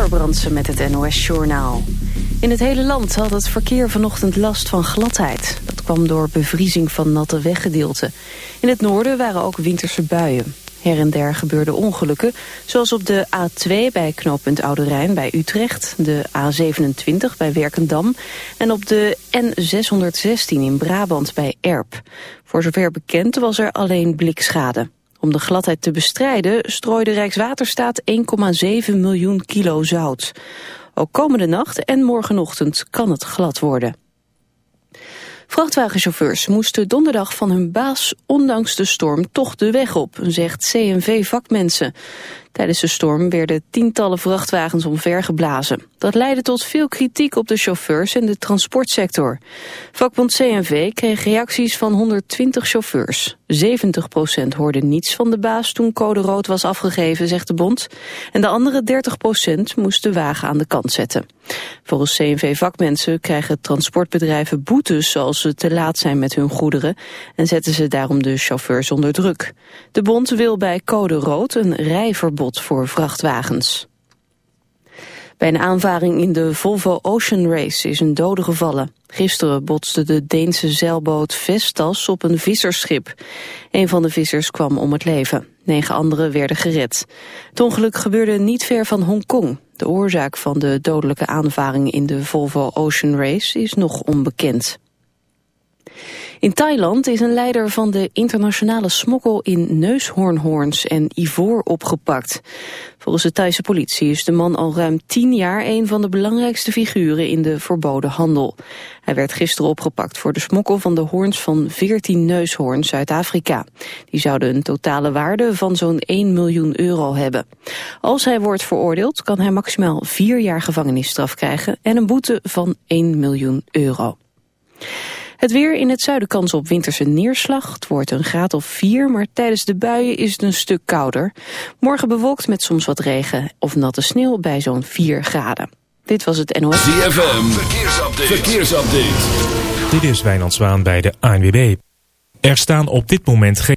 Amber met het NOS-journaal. In het hele land had het verkeer vanochtend last van gladheid. Dat kwam door bevriezing van natte weggedeelten. In het noorden waren ook winterse buien. Her en der gebeurden ongelukken, zoals op de A2 bij knooppunt Oude bij Utrecht, de A27 bij Werkendam en op de N616 in Brabant bij Erp. Voor zover bekend was er alleen blikschade. Om de gladheid te bestrijden strooide Rijkswaterstaat 1,7 miljoen kilo zout. Ook komende nacht en morgenochtend kan het glad worden. Vrachtwagenchauffeurs moesten donderdag van hun baas ondanks de storm toch de weg op, zegt CNV-vakmensen. Tijdens de storm werden tientallen vrachtwagens omvergeblazen. Dat leidde tot veel kritiek op de chauffeurs en de transportsector. Vakbond CNV kreeg reacties van 120 chauffeurs. 70% hoorde niets van de baas toen code rood was afgegeven, zegt de bond. En de andere 30% moest de wagen aan de kant zetten. Volgens CNV-vakmensen krijgen transportbedrijven boetes als ze te laat zijn met hun goederen en zetten ze daarom de chauffeurs onder druk. De bond wil bij code rood een rijverbod voor vrachtwagens. Bij een aanvaring in de Volvo Ocean Race is een dode gevallen. Gisteren botste de Deense zeilboot Vestas op een visserschip. Een van de vissers kwam om het leven. Negen anderen werden gered. Het ongeluk gebeurde niet ver van Hongkong. De oorzaak van de dodelijke aanvaring in de Volvo Ocean Race is nog onbekend. In Thailand is een leider van de internationale smokkel in neushoornhoorns en ivoor opgepakt. Volgens de Thaise politie is de man al ruim tien jaar een van de belangrijkste figuren in de verboden handel. Hij werd gisteren opgepakt voor de smokkel van de hoorns van 14 neushoorns uit Afrika. Die zouden een totale waarde van zo'n 1 miljoen euro hebben. Als hij wordt veroordeeld kan hij maximaal vier jaar gevangenisstraf krijgen en een boete van 1 miljoen euro. Het weer in het zuiden kans op winterse neerslag. Het wordt een graad of 4, maar tijdens de buien is het een stuk kouder. Morgen bewolkt met soms wat regen of natte sneeuw bij zo'n 4 graden. Dit was het NOS. ZFM, verkeersupdate. verkeersupdate. Dit is Wijnand Zwaan bij de ANWB. Er staan op dit moment geen...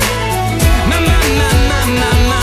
my, my, my, my.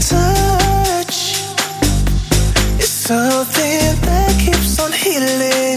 Touch is something that keeps on healing.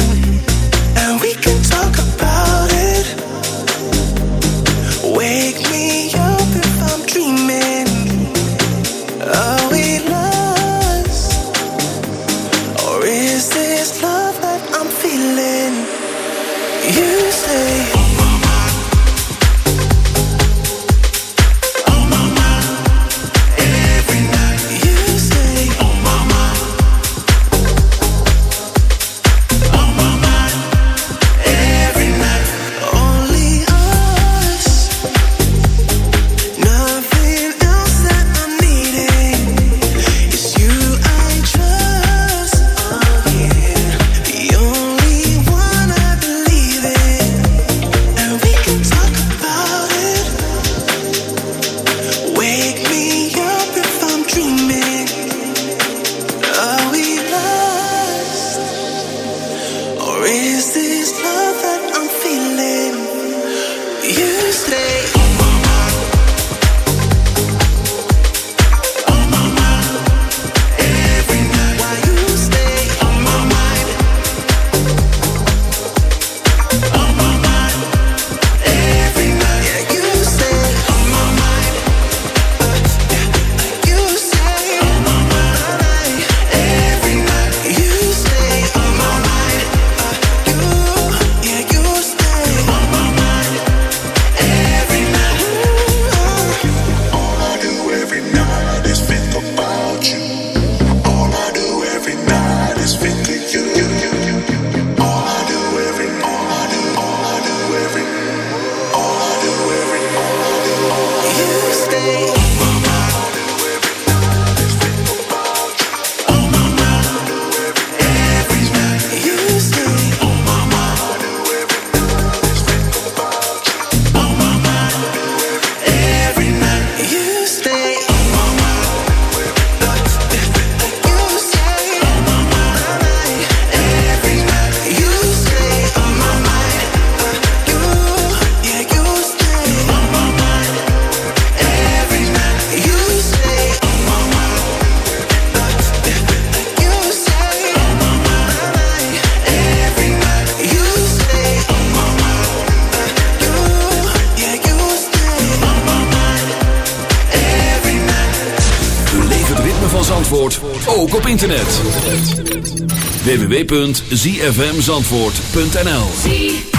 www.zfmzandvoort.nl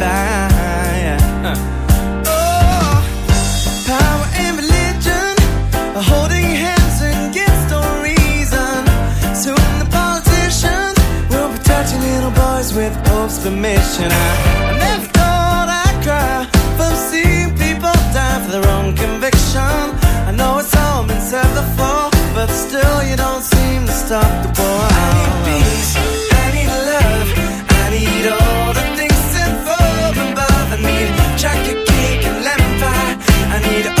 with Pope's permission. I never thought I'd cry from seeing people die for their own conviction. I know it's all been said before, but still you don't seem to stop the war. I need peace, I need love, I need all the things that above and above. I need chocolate cake and lemon pie. I need.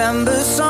December song.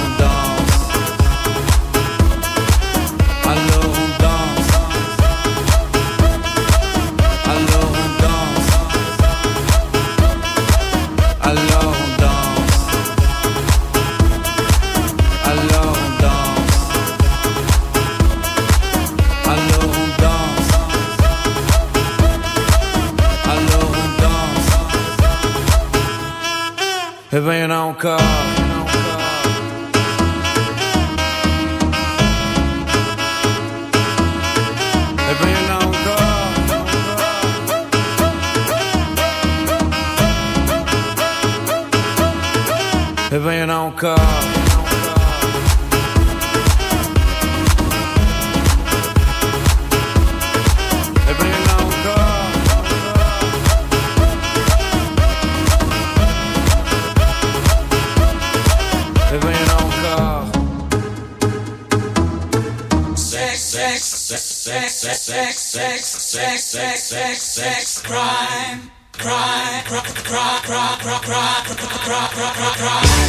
cry, cry, cry, cry,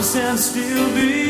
and still be